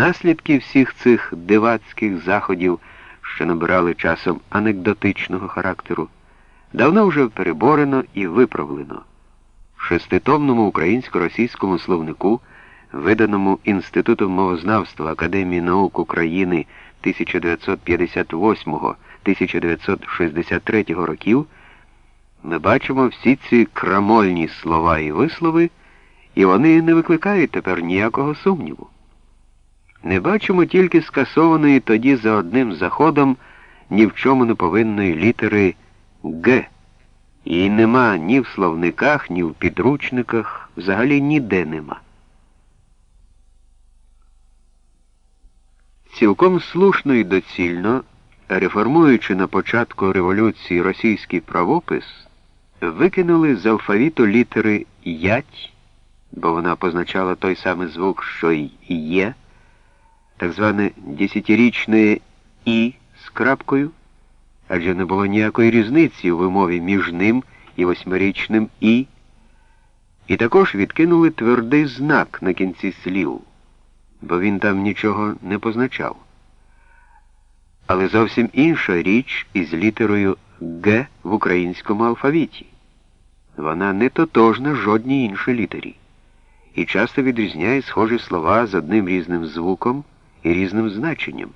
Наслідки всіх цих дивацьких заходів, що набирали часом анекдотичного характеру, давно вже переборено і виправлено. В шеститомному українсько-російському словнику, виданому Інститутом мовознавства Академії наук України 1958-1963 років, ми бачимо всі ці крамольні слова і вислови, і вони не викликають тепер ніякого сумніву. Не бачимо тільки скасованої тоді за одним заходом ні в чому не повинної літери Г. Її нема ні в словниках, ні в підручниках, взагалі ніде нема. Цілком слушно і доцільно, реформуючи на початку революції російський правопис, викинули з алфавіту літери ять, бо вона позначала той самий звук, що й є так зване десятирічне І з крапкою, адже не було ніякої різниці у вимові між ним і восьмирічним І, і також відкинули твердий знак на кінці слів, бо він там нічого не позначав. Але зовсім інша річ із літерою Г в українському алфавіті. Вона не тотожна жодній іншій літері і часто відрізняє схожі слова з одним різним звуком і різним значенням.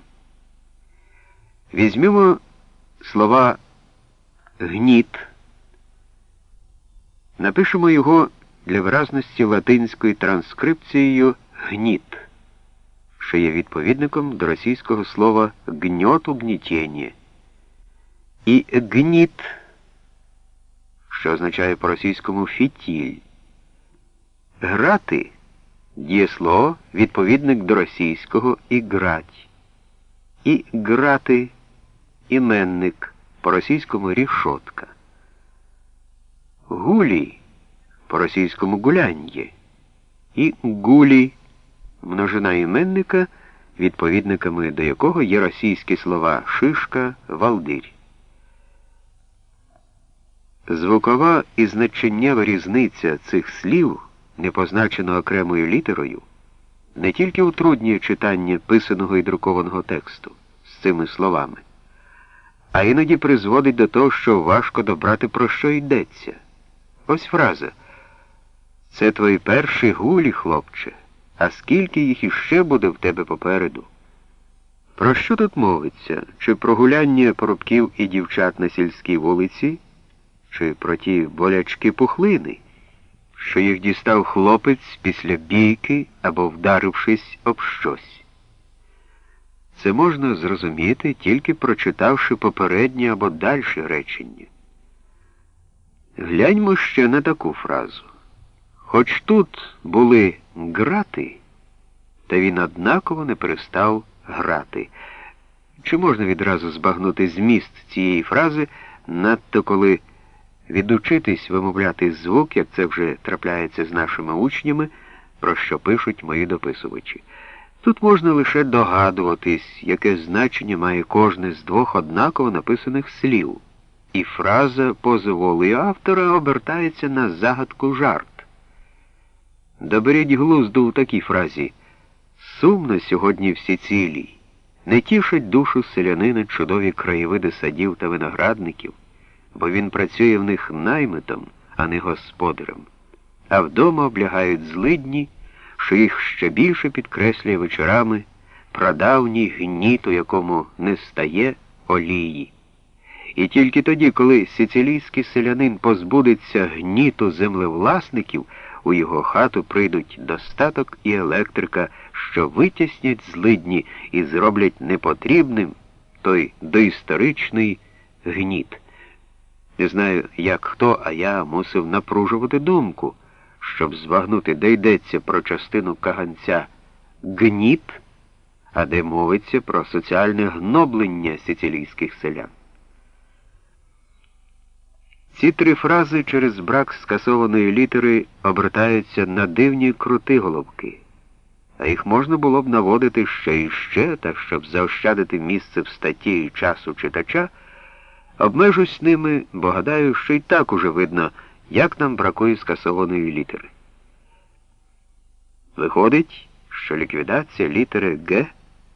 Візьмемо слова гніт, напишемо його для виразності латинською транскрипцією гніт, що є відповідником до російського слова гньоту гнітєння. І гніт, що означає по-російському фітіль. Грати Дієслово відповідник до російського і грать. І грати іменник по-російському рішотка. Гулі по-російському гуляньє. І гулі множина іменника, відповідниками до якого є російські слова шишка, валдирь. Звукова і значеннєва різниця цих слів не позначено окремою літерою, не тільки утруднює читання писаного і друкованого тексту з цими словами, а іноді призводить до того, що важко добрати, про що йдеться. Ось фраза. Це твої перші гулі, хлопче, а скільки їх іще буде в тебе попереду? Про що тут мовиться? Чи про гуляння поробків і дівчат на сільській вулиці, чи про ті болячки пухлини? Що їх дістав хлопець після бійки або вдарившись об щось. Це можна зрозуміти, тільки прочитавши попереднє або дальше речення. Гляньмо ще на таку фразу. Хоч тут були грати, та він однаково не перестав грати. Чи можна відразу збагнути зміст цієї фрази, надто коли відучитись вимовляти звук, як це вже трапляється з нашими учнями, про що пишуть мої дописувачі. Тут можна лише догадуватись, яке значення має кожне з двох однаково написаних слів, і фраза поза волею автора обертається на загадку жарт. Доберіть глузду у такій фразі сумно сьогодні всі цілі, не тішать душу селянина чудові краєвиди садів та виноградників бо він працює в них наймитом, а не господарем, а вдома облягають злидні, що їх ще більше підкреслює вечорами прадавній гніт, у якому не стає олії. І тільки тоді, коли сицилійський селянин позбудеться гніту землевласників, у його хату прийдуть достаток і електрика, що витіснять злидні і зроблять непотрібним той доісторичний гніт. Не знаю, як хто, а я мусив напружувати думку, щоб збагнути, де йдеться про частину каганця гніт, а де мовиться про соціальне гноблення сицилійських селян. Ці три фрази через брак скасованої літери обертаються на дивні крути головки, а їх можна було б наводити ще і ще, так щоб заощадити місце в статті і часу читача. Обмежусь ними, бо гадаю, що й так уже видно, як нам бракує скасованої літери. Виходить, що ліквідація літери Г